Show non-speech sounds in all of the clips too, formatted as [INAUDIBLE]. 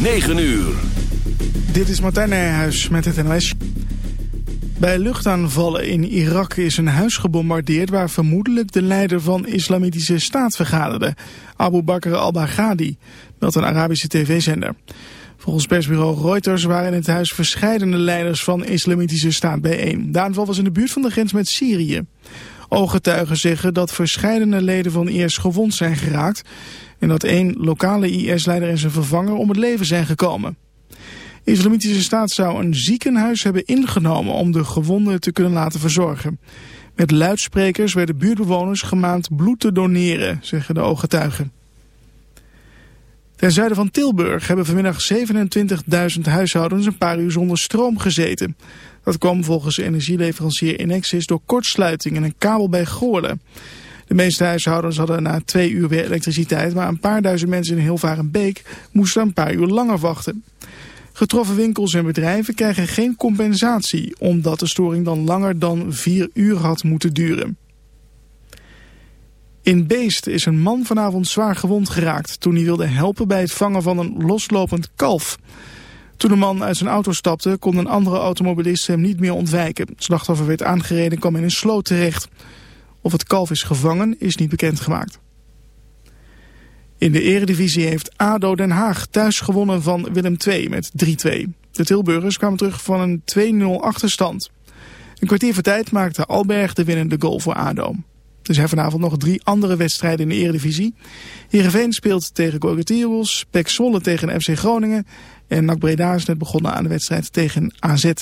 9 uur. Dit is Martijn Nijhuis met het NOS. Bij luchtaanvallen in Irak is een huis gebombardeerd... waar vermoedelijk de leider van Islamitische Staat vergaderde. Abu Bakr al-Baghdadi, meldt een Arabische tv-zender. Volgens persbureau Reuters waren in het huis verscheidene leiders van Islamitische Staat bijeen. De aanval was in de buurt van de grens met Syrië. Ooggetuigen zeggen dat verscheidene leden van IS gewond zijn geraakt... en dat één lokale IS-leider en zijn vervanger om het leven zijn gekomen. De Islamitische Staat zou een ziekenhuis hebben ingenomen om de gewonden te kunnen laten verzorgen. Met luidsprekers werden buurtbewoners gemaand bloed te doneren, zeggen de ooggetuigen. Ten zuiden van Tilburg hebben vanmiddag 27.000 huishoudens een paar uur zonder stroom gezeten. Dat kwam volgens energieleverancier Inexis door kortsluiting in een kabel bij Goorlen. De meeste huishoudens hadden na twee uur weer elektriciteit, maar een paar duizend mensen in Hilvarenbeek moesten een paar uur langer wachten. Getroffen winkels en bedrijven krijgen geen compensatie, omdat de storing dan langer dan vier uur had moeten duren. In Beest is een man vanavond zwaar gewond geraakt toen hij wilde helpen bij het vangen van een loslopend kalf. Toen de man uit zijn auto stapte kon een andere automobilist hem niet meer ontwijken. Het slachtoffer werd aangereden en kwam in een sloot terecht. Of het kalf is gevangen is niet bekendgemaakt. In de eredivisie heeft ADO Den Haag thuis gewonnen van Willem II met 3-2. De Tilburgers kwamen terug van een 2-0 achterstand. Een kwartier voor tijd maakte Alberg de winnende goal voor ADO. Er zijn vanavond nog drie andere wedstrijden in de eredivisie. Heerenveen speelt tegen Gorgetiros, Pek Zwolle tegen FC Groningen... en NAC Breda is net begonnen aan de wedstrijd tegen AZ.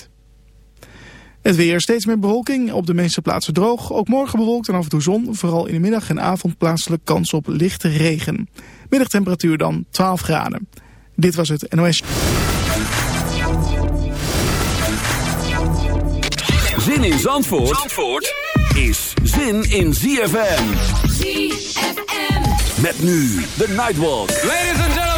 Het weer steeds meer bewolking, op de meeste plaatsen droog. Ook morgen bewolkt en af en toe zon. Vooral in de middag en avond plaatselijk kans op lichte regen. Middagtemperatuur dan 12 graden. Dit was het NOS. Zin in Zandvoort, Zandvoort is zin in ZFM. ZFM. Met nu de Nightwalk. Ladies and gentlemen.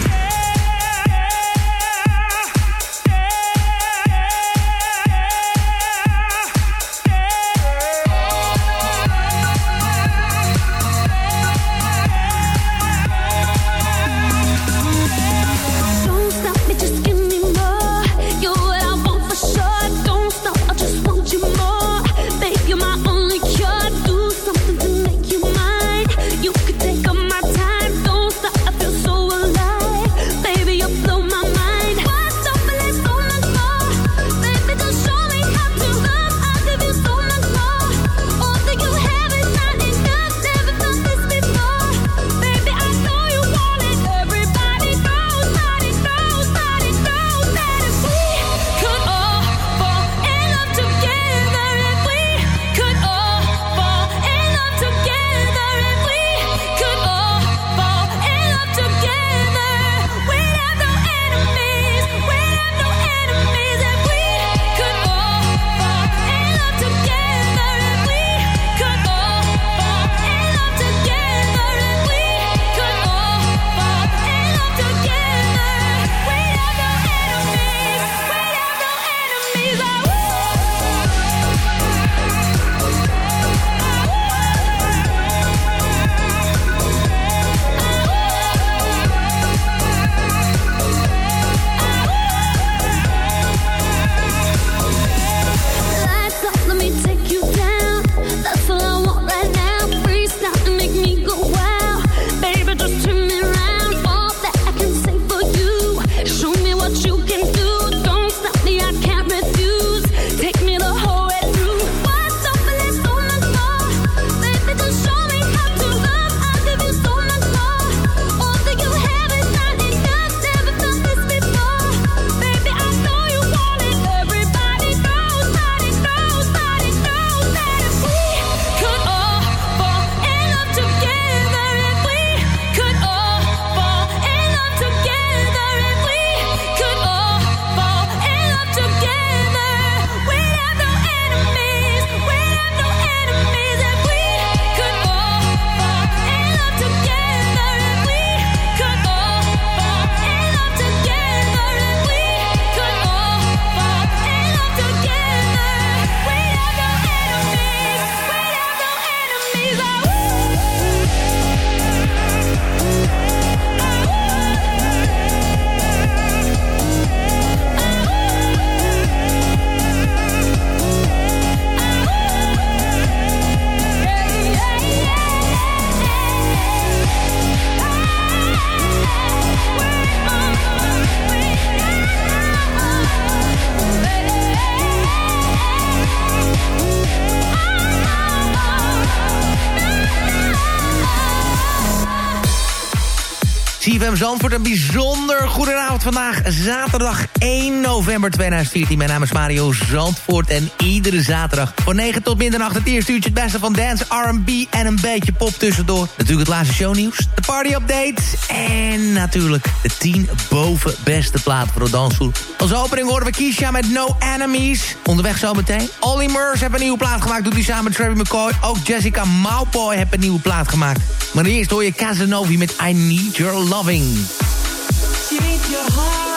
Zandvoort. Een bijzonder goedenavond vandaag, zaterdag 1 november 2014. Mijn naam is Mario Zandvoort en iedere zaterdag van 9 tot middernacht... het eerste uurtje het beste van dance, R&B en een beetje pop tussendoor. Natuurlijk het laatste shownieuws, de party update... en natuurlijk de 10 boven beste platen voor de dansvloer. Als opening horen we Keisha met No Enemies. Onderweg zo meteen. Olly Murs heeft een nieuwe plaat gemaakt, doet hij samen met Travis McCoy. Ook Jessica Maupoy heeft een nieuwe plaat gemaakt. Maar eerst hoor je Casanovi met I Need Your Loving. Change your heart.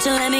Won't you let me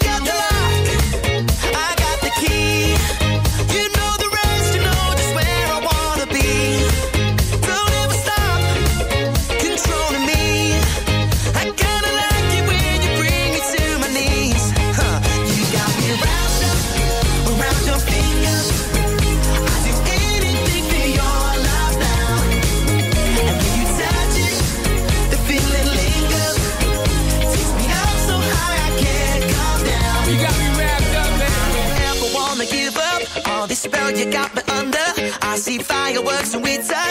works and we tight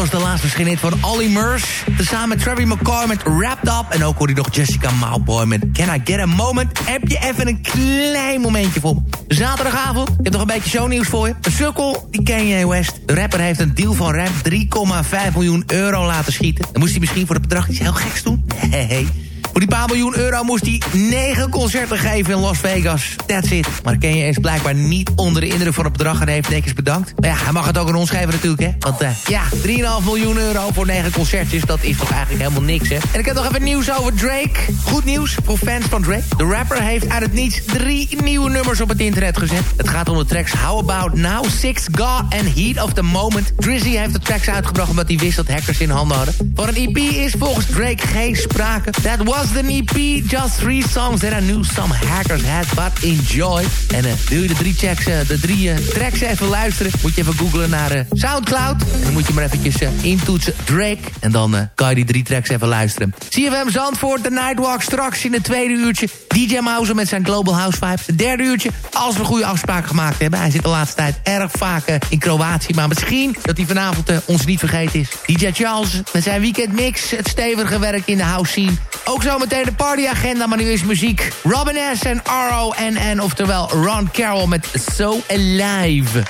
was de laatste verschijning van Olly Murs. Tezamen met Travis McCoy met Wrapped Up. En ook hoor je nog Jessica Mauboy met Can I Get A Moment. Heb je even een klein momentje voor. Zaterdagavond, ik heb nog een beetje shownieuws voor je. Een sukkel, die Kanye West. De rapper heeft een deal van ruim 3,5 miljoen euro laten schieten. Dan moest hij misschien voor het bedrag iets heel geks doen. [LAUGHS] Nee. Voor die paar miljoen euro moest hij negen concerten geven in Las Vegas. That's it. Maar Kanye is blijkbaar niet onder de indruk van het bedrag... en heeft netjes bedankt. Maar ja, hij mag het ook aan ons geven natuurlijk, hè. Want uh, ja, 3,5 miljoen euro voor negen concertjes... dat is toch eigenlijk helemaal niks, hè. En ik heb nog even nieuws over Drake. Goed nieuws voor fans van Drake. De rapper heeft uit het niets drie nieuwe nummers op het internet gezet. Het gaat om de tracks How About Now, Six God en Heat of the Moment. Drizzy heeft de tracks uitgebracht omdat hij wist dat hackers in handen hadden. Voor een EP is volgens Drake geen sprake. That was the EP, just three songs that I knew some hackers had, but enjoy. En uh, wil je de drie, checks, uh, de drie uh, tracks even luisteren, moet je even googlen naar Soundcloud. En dan moet je maar eventjes intoetsen Drake. En dan kan je die drie tracks even luisteren. CFM Zandvoort, The Nightwalk, straks in het tweede uurtje. DJ Mouse met zijn Global House Vibes. Het derde uurtje, als we goede afspraken gemaakt hebben. Hij zit de laatste tijd erg vaak in Kroatië. Maar misschien dat hij vanavond ons niet vergeten is. DJ Charles met zijn weekendmix. Het stevige werk in de house scene. Ook zometeen de partyagenda, maar nu is muziek. Robin S. en R.O.N.N. Oftewel Ron Carroll met So Alive.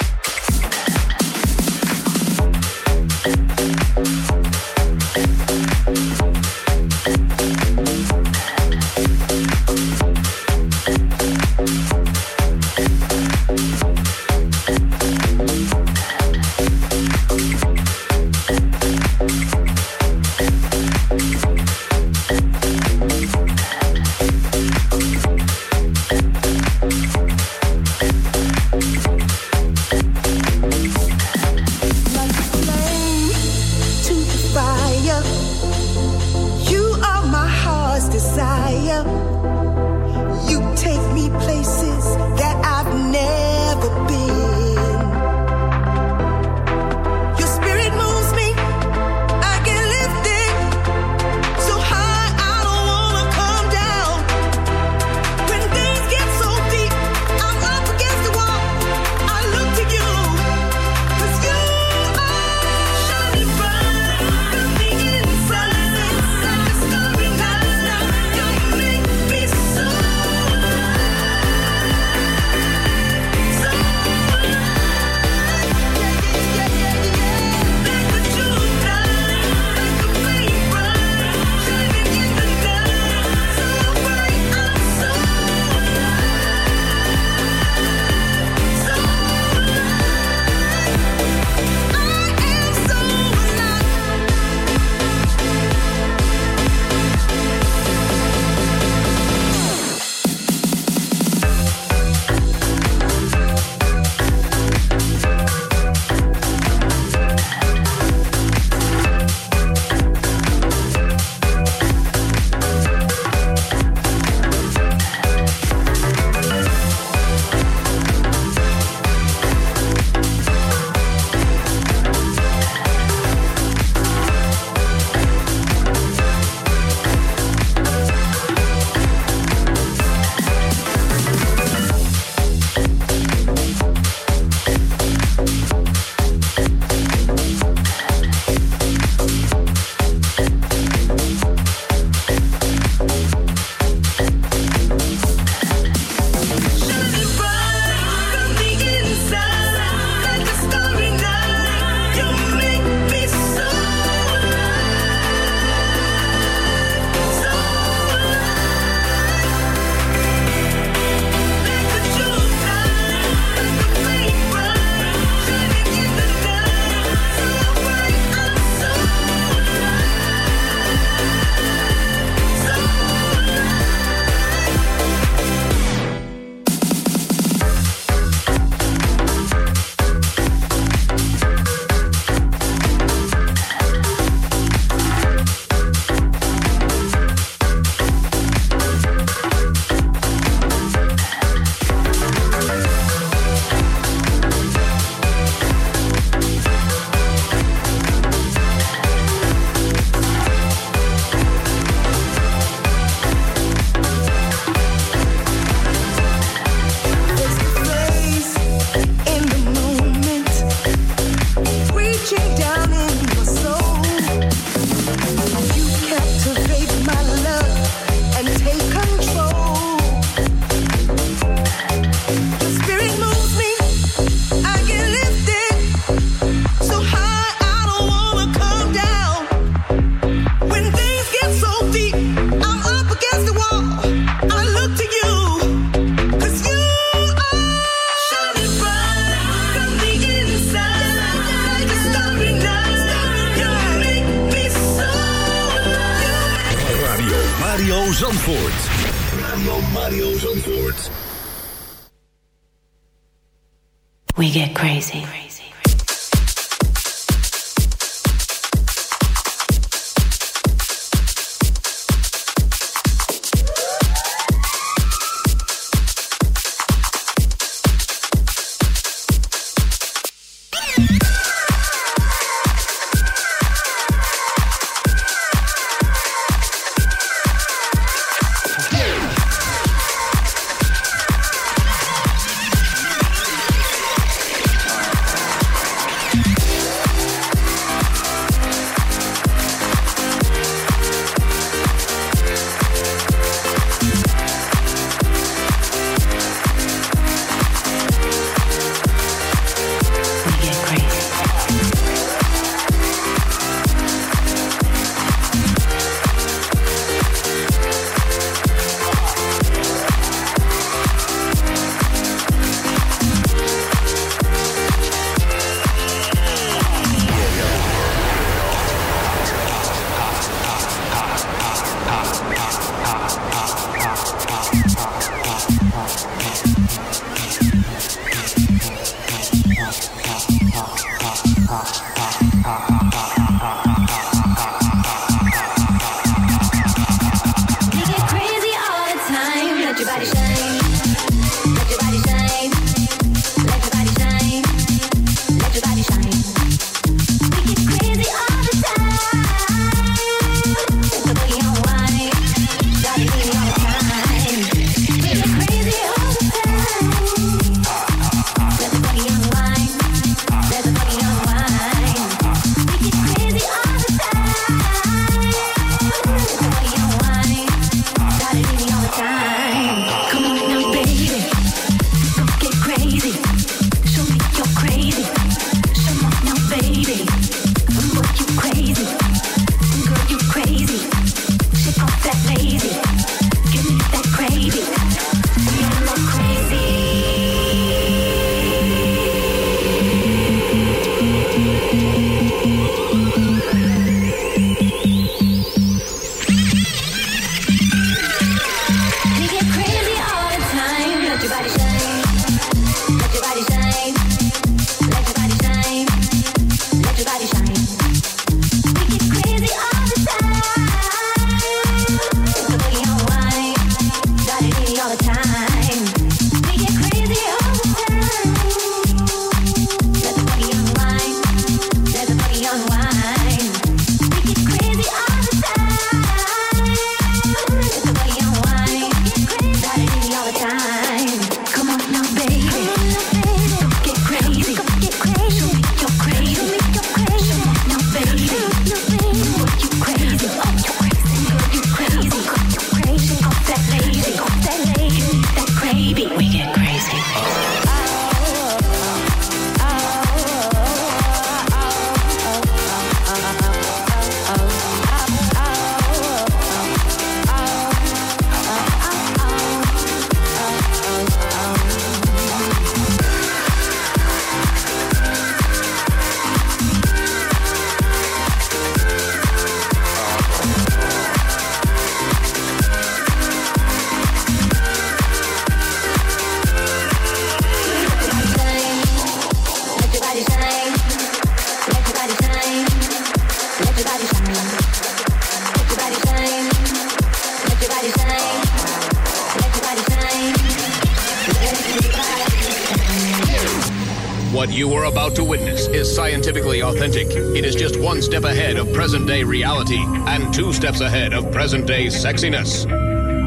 steps ahead of present day sexiness.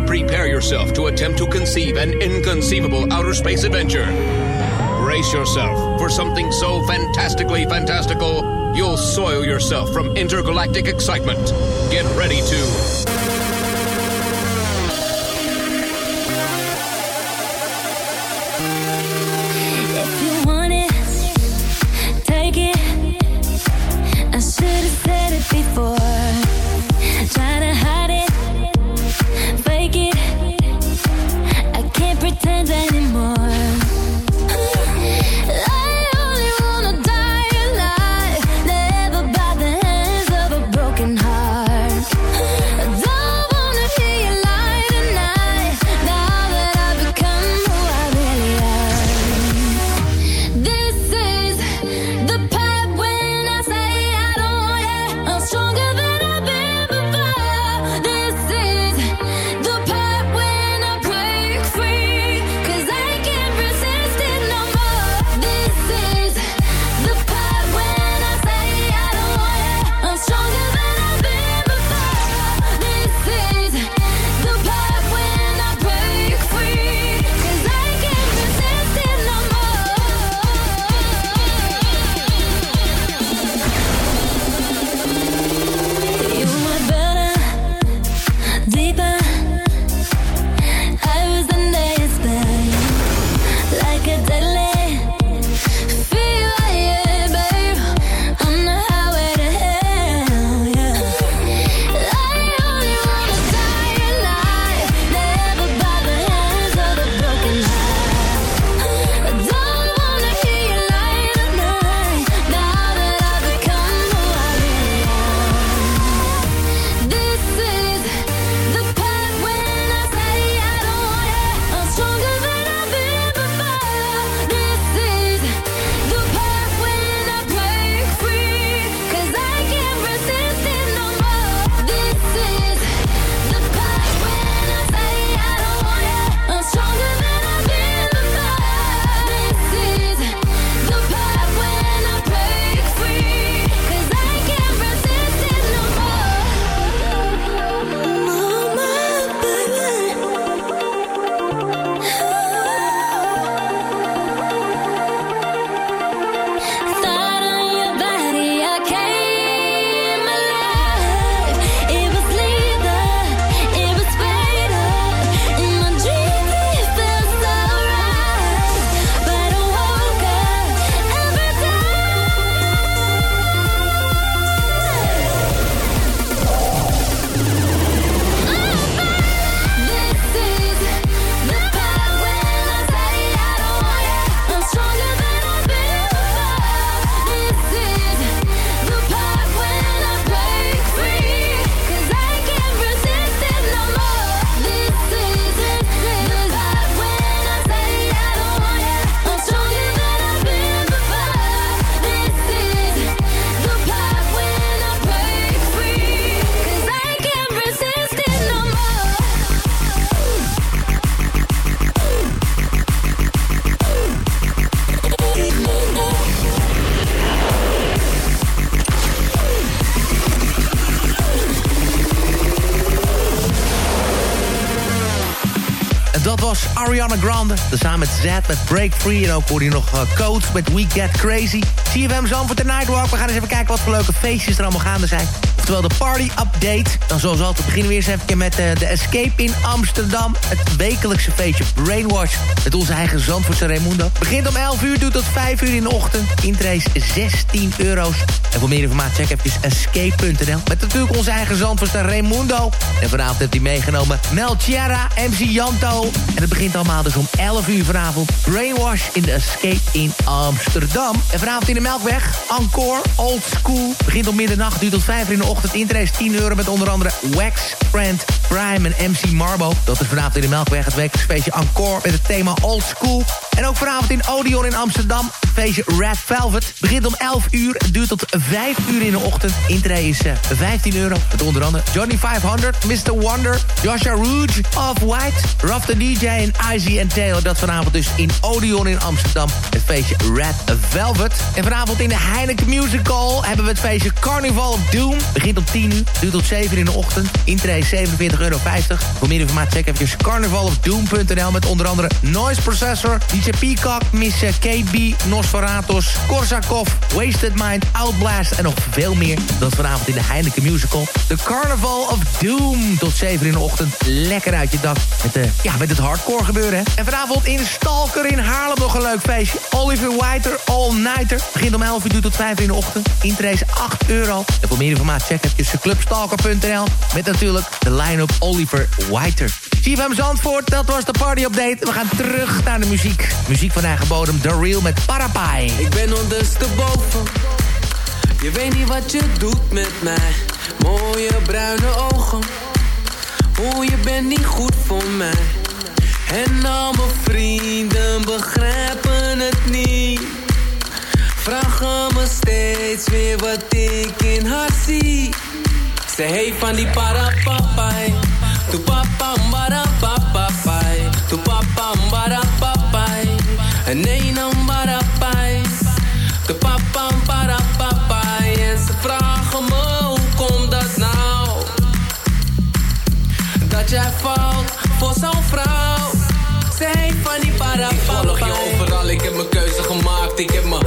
Prepare yourself to attempt to conceive an inconceivable outer space adventure. Brace yourself for something so fantastically fantastical, you'll soil yourself from intergalactic excitement. Get ready to. before Grande. Samen met Z met Break Free. En ook hoorde je nog uh, Codes met We Get Crazy. CFM Zandvoort de Nightwalk. We gaan eens even kijken wat voor leuke feestjes er allemaal gaande zijn. Oftewel de party update. Dan zoals altijd beginnen we eerst even met uh, de Escape in Amsterdam. Het wekelijkse feestje Brainwash. Met onze eigen Zandvoortse Raimundo. Begint om 11 uur, doet tot 5 uur in de ochtend. Intrace 16 euro's. En voor meer informatie check even escape.nl. Met natuurlijk onze eigen Zandvoortse Raimundo. En vanavond heeft hij meegenomen Mel Chiara, MC Janto. En het begint allemaal dus om 11 uur vanavond. Brainwash in de Escape in Amsterdam. En vanavond in de Melkweg. Encore, Old School. Begint om middernacht, duurt tot 5 uur in de ochtend. Intrace 10 euro met onder andere Wax, Friend, Prime en MC Marbo. Dat is vanavond in de Melkweg het wekelijks feestje Encore met het thema Old School. En ook vanavond in Odeon in Amsterdam. Feestje Red Velvet. Begint om 11 uur, duurt tot 5 uur in de ochtend. Intree is uh, 15 euro. Met onder andere Johnny 500, Mr. Wonder, Joshua Rouge, Off-White, Ruff the DJ en Izzy en Taylor. Dat vanavond dus in Odeon in Amsterdam. Het feestje Red Velvet. En vanavond in de Heineken Musical hebben we het feestje Carnival of Doom. Begint om 10 uur, duurt tot 7 uur in de ochtend. Intree 47,50 euro. Voor meer informatie check even carnivalofdoom.nl met onder andere Noise Processor, DJ Peacock, Miss KB, Nosferatos, Korsakov, Wasted Mind, En nog veel meer. Dat vanavond in de Heineken Musical. The Carnival of Doom. Tot 7 in de ochtend. Lekker uit je dak. Met, de, ja, met het hardcore gebeuren. Hè? En vanavond in Stalker in Haarlem nog een leuk feestje. Oliver Whiter, All Nighter. Begint om 11 uur tot 5 in de ochtend. Intrace 8 euro. En voor meer informatie check even clubstalker.nl. Met natuurlijk de line-up Oliver Whiter. CFM Zandvoort, dat was de party update. We gaan terug naar de muziek. Muziek van eigen bodem, The Real met Parapai. Ik ben ondersteboven. Je weet niet wat je doet met mij. Mooie bruine ogen. Hoe je bent niet goed voor mij. En al mijn vrienden begrijpen het niet. Vragen me steeds weer wat ik in haar zie. Ze heeft van die parapapai. Tu papa mbara papai. Tu papa mbara papai. Nee, no jij voor zo'n vrouw. Ze heeft van die parapapai. Ik volg je overal, ik heb mijn keuze gemaakt. Ik heb mijn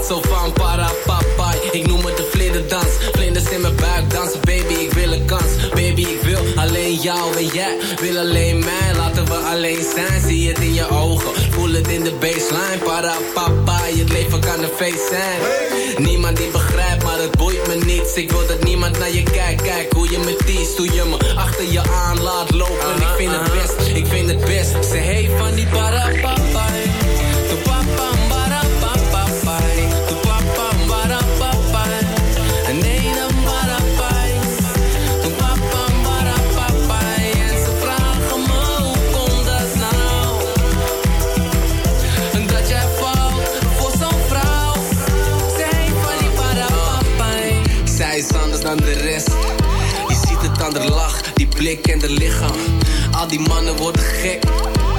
gaat zo van parapapai. Ik noem het de vlinderdans. Vlinders in mijn buik dansen, baby, ik wil een kans. Baby, ik wil alleen jou en jij wil alleen mij. Laten we alleen zijn, zie het in je ogen. Voel het in de baseline. Parapapai, het leven kan een feest zijn. Niemand die begrijpt, maar het boeit me niets. Ik wil dat niemand naar je kijkt. Kijk hoe je me teest, hoe je me achter je aan laat lopen. Ik vind het best, ik vind het best. Ze heeft van die parapapai. Tu blik en de lichaam. Al die mannen worden gek.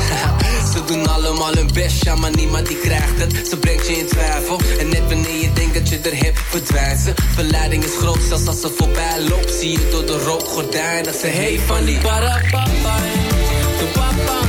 [LAUGHS] Ze doen allemaal hun best, ja, maar niemand die krijgt het. Ze brengt je in twijfel. En net wanneer je denkt dat je er hebt, verdwijnt ze. Verleiding is groot, zelfs als ze voorbij loopt. Zie je door de rookgordijn dat ze heeft van die parapapai. Tu papa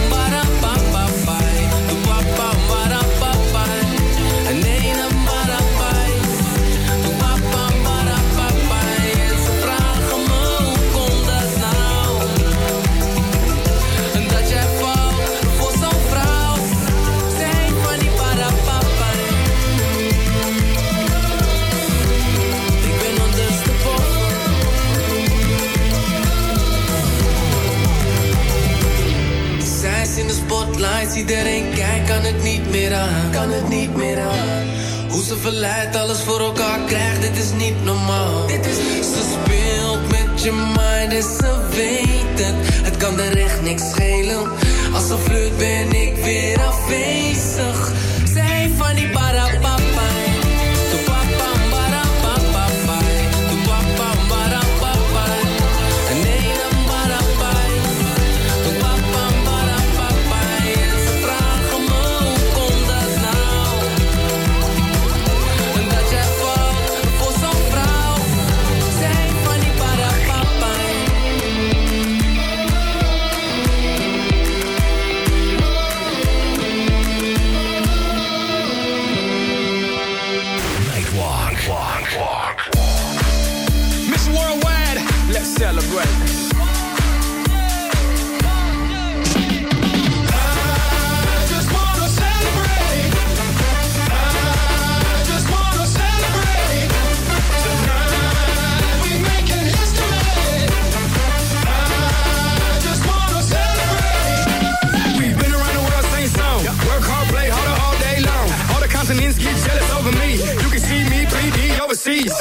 iedereen kijkt, kan het niet meer aan. Kan het niet meer aan. Hoe ze verleidt, alles voor elkaar krijgt, dit is niet normaal. Dit is ze speelt met je mind en ze weet het. Het kan er echt niks schelen. Als ze flirt ben ik weer afwezig. Heeft van die parapapai.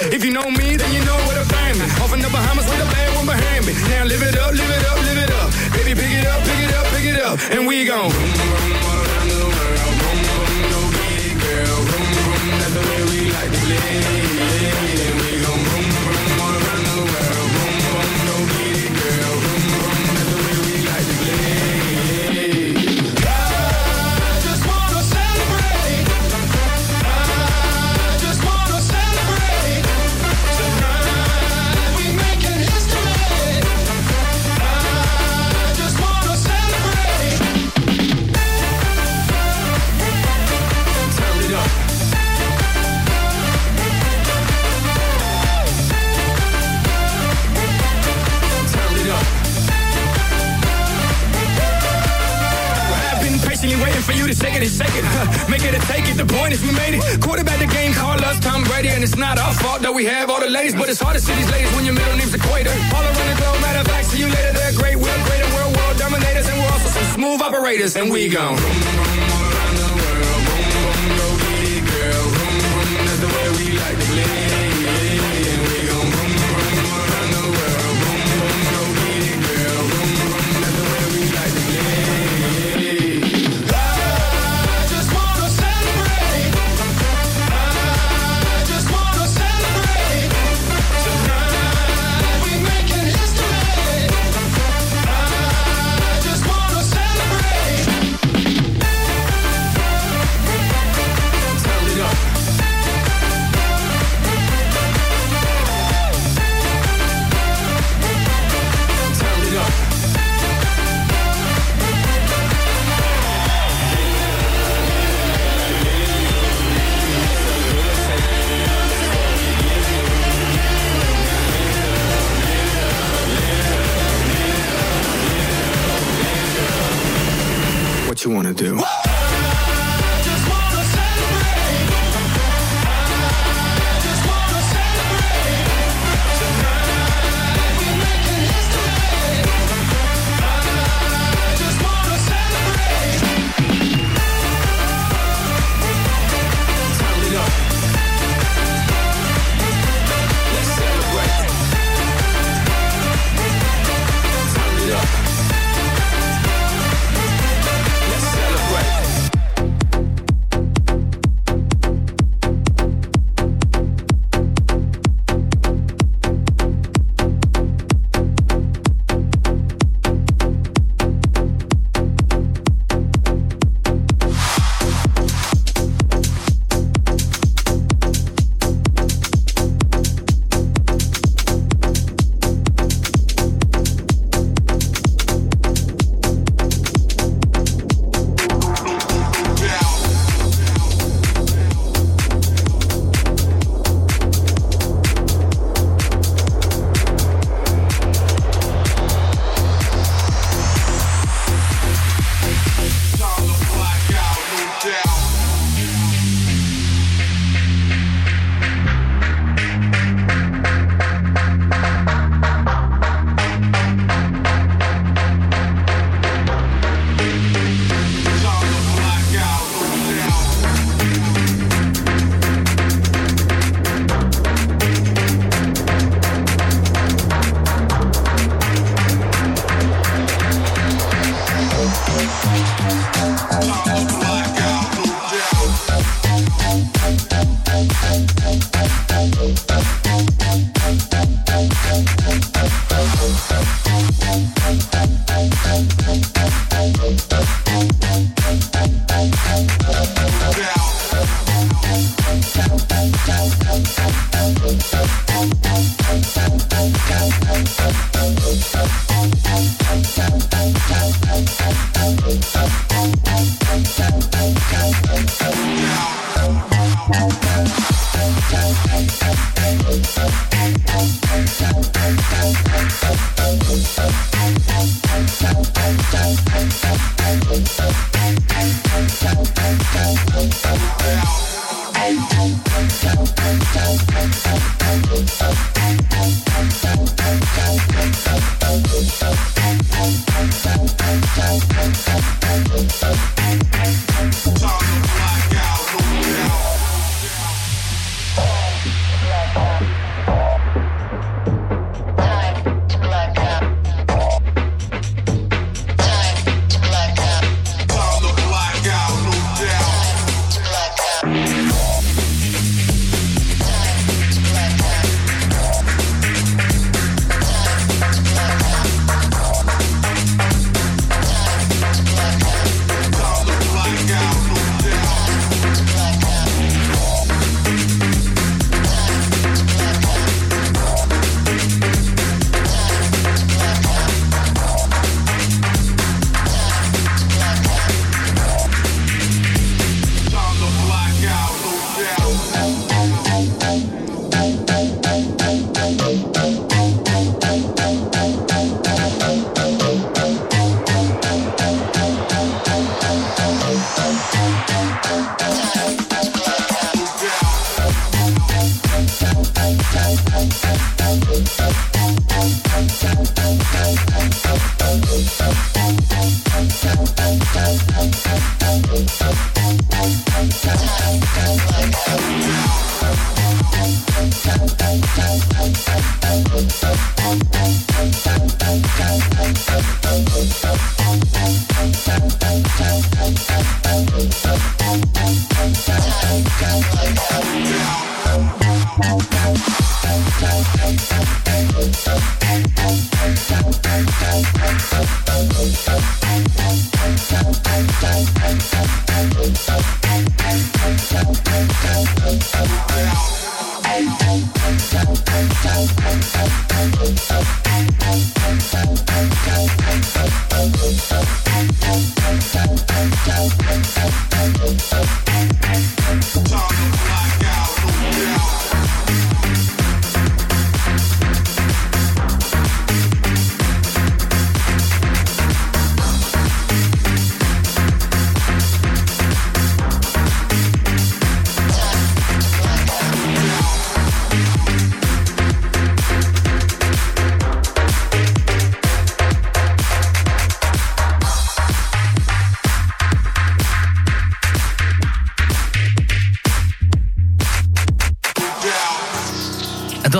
If you know me, then you know where to find me. Off in the Bahamas with a bad one behind me. Now live it up, live it up, live it up. Baby, pick it up, pick it up, pick it up. And we gon' boom, boom, all around the world. Boom, boom, no beat, girl. Boom, boom, That's the way we like to play. I've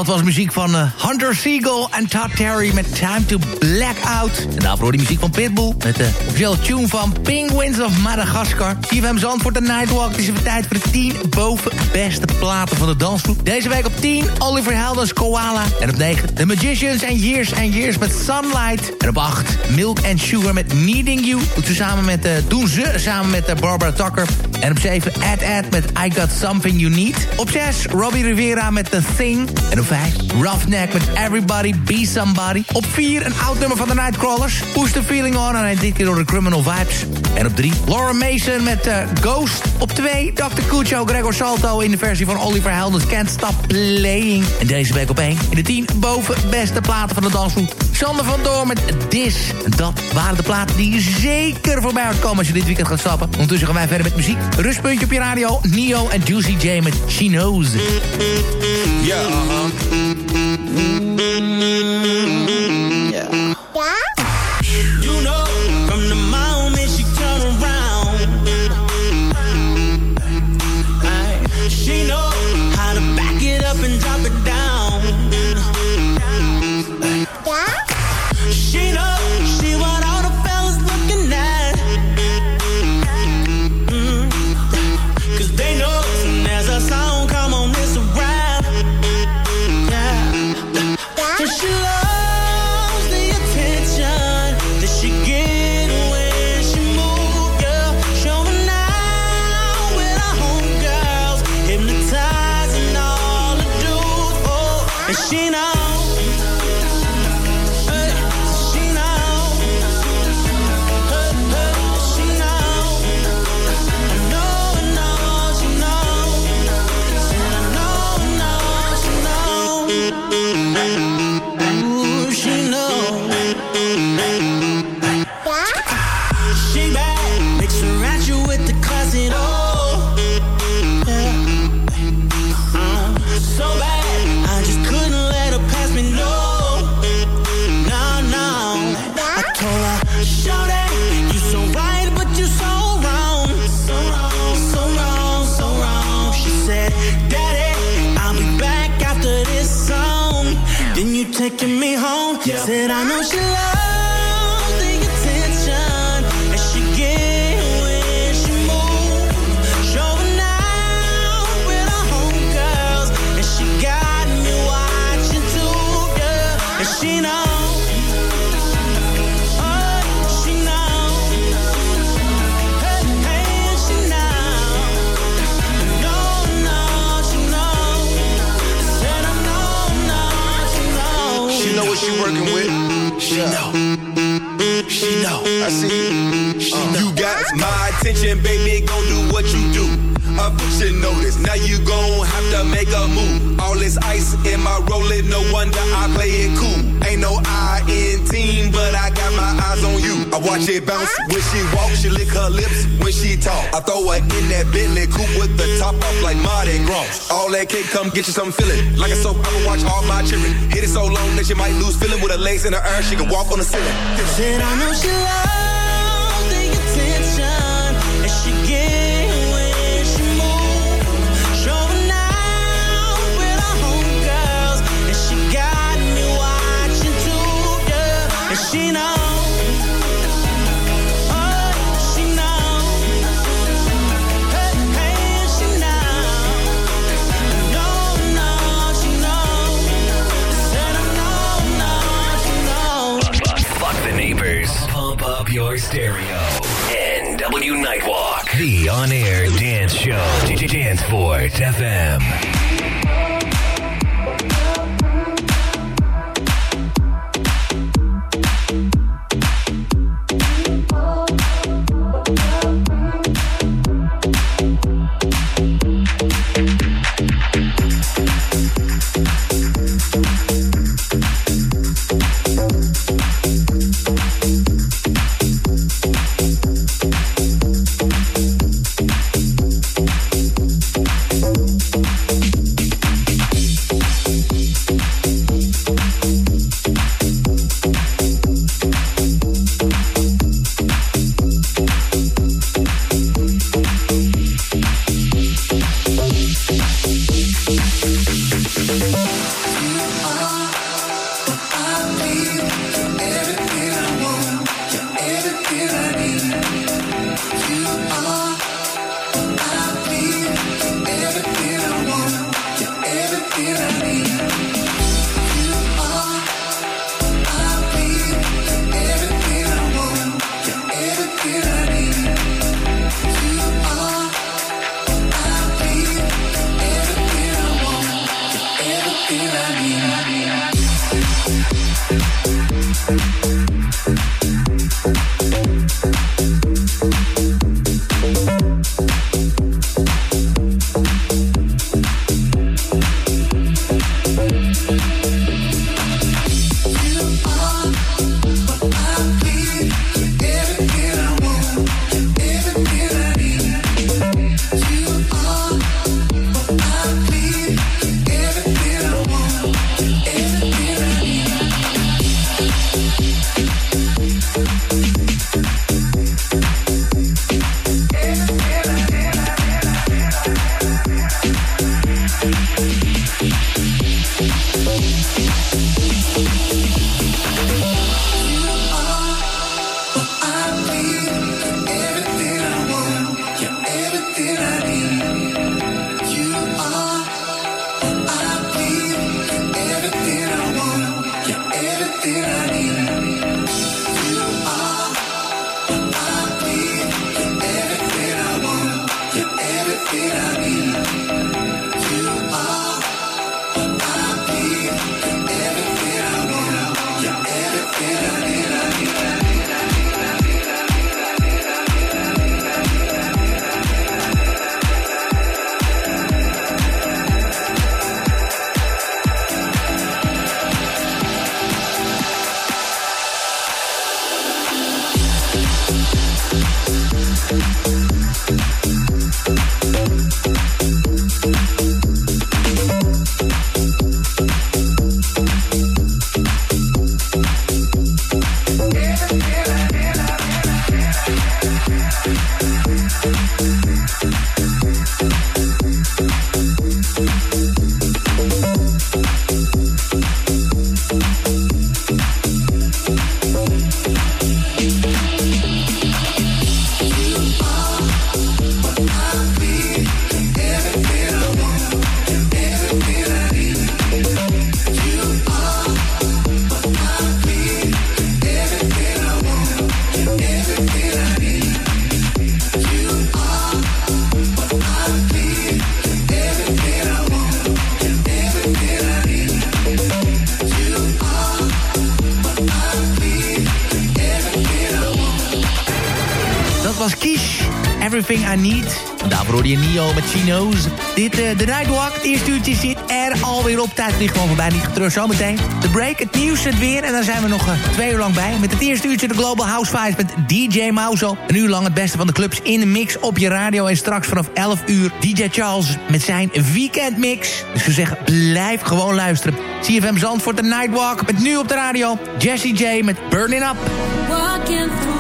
Dat was muziek van eh, Hunter Siegel en Todd Terry met Time to Black Out. En daarvoor hoorde muziek van Pitbull met de officiële tune van Penguins of Madagascar. CFM Zandvoort de Nightwalk. Het is even tijd voor de 10 boven beste platen van de dansgroep. Deze week op 10 Oliver Heldens Koala. En op 9 The Magicians and Years and Years met Sunlight. En op 8 Milk and Sugar met Needing You. Doet ze samen met, uh, doen ze samen met uh, Barbara Tucker. En op 7 Ed Ed met I Got Something You Need. Op 6 Robbie Rivera met The Thing. En op 5 Roughneck met Everybody Be Somebody. Op 4 een oud nummer van de Nightcrawlers. Push the Feeling On en dit keer door de Criminal Vibes. En op 3 Laura Mason met uh, Ghost. Op 2 Dr. Cucho Gregor Salto in de versie van Oliver Heldens Can't Stop Playing. En deze week op 1 in de 10 boven beste platen van de dansgroep. Sander van Door met Dis. Dat waren de platen die je zeker voorbij gaat komen als je dit weekend gaat stappen. Ondertussen gaan wij verder met muziek. Rustpuntje op je radio. Neo en Juicy J met. Yeah, uh-huh. Yeah. Taking me home. Said I know she loves I see you. She know. You got my attention, baby, gon' do what you do. I put your notice, now you gon' have to make a move. All this ice in my rolling, no wonder I play it cool. Ain't no I in team, but I got my eyes on you. I watch it bounce when she walk, she lick her lips when she talk. I throw her in that Bentley coupe with the top off like Mardi Gras. All that cake come get you some feeling. Like a soap, I'ma watch all my children. Hit it so long that you might lose feeling with her legs in the air. She can walk on the ceiling. Said I know she loves your stereo. NW Nightwalk, the on-air dance show. Dance Fort FM. Everything I Need. En daarvoor hoorde je Nio met Chino's. Dit, eh de Nightwalk, het eerste uurtje zit er alweer op. Tijd vliegt gewoon voorbij, niet getreurd. Zometeen de break, het nieuws, het weer. En daar zijn we nog eh, twee uur lang bij. Met het eerste uurtje de Global House Vibes met DJ Mauzo. Een uur lang het beste van de clubs in de mix op je radio. En straks vanaf 11 uur DJ Charles met zijn weekendmix. Dus we zeggen, blijf gewoon luisteren. CFM Zandvoort, de Nightwalk. Met nu op de radio Jesse J met Burning Up. Walking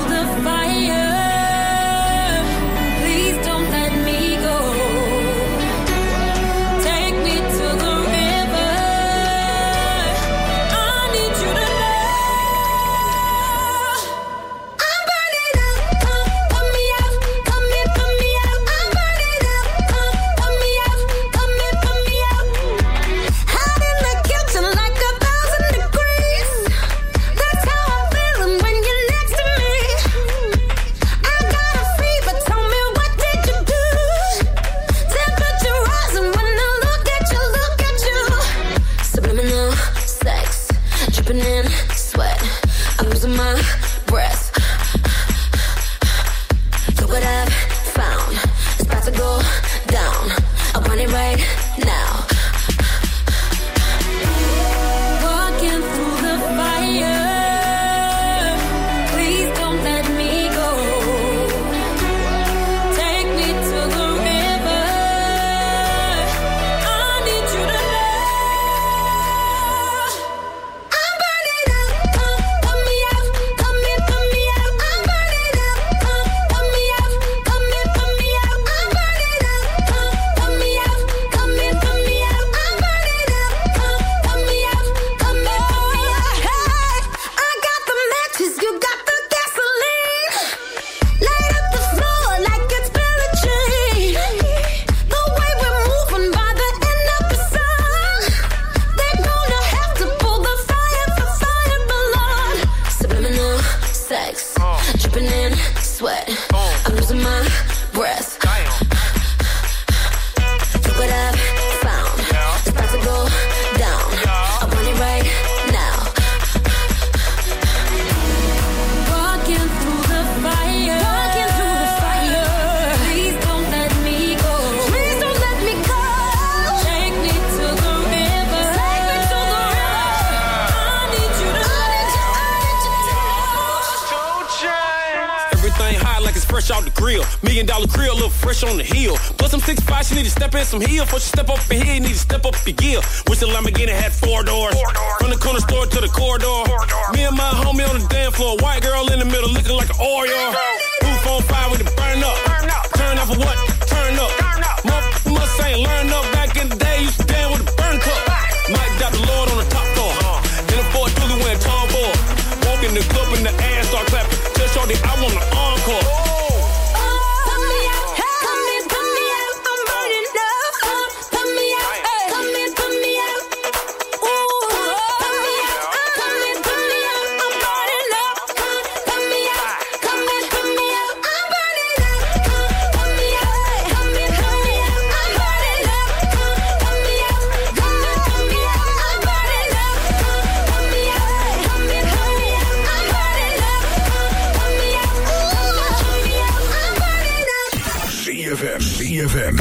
ZFM.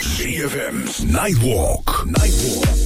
ZFM's Nightwalk. Nightwalk.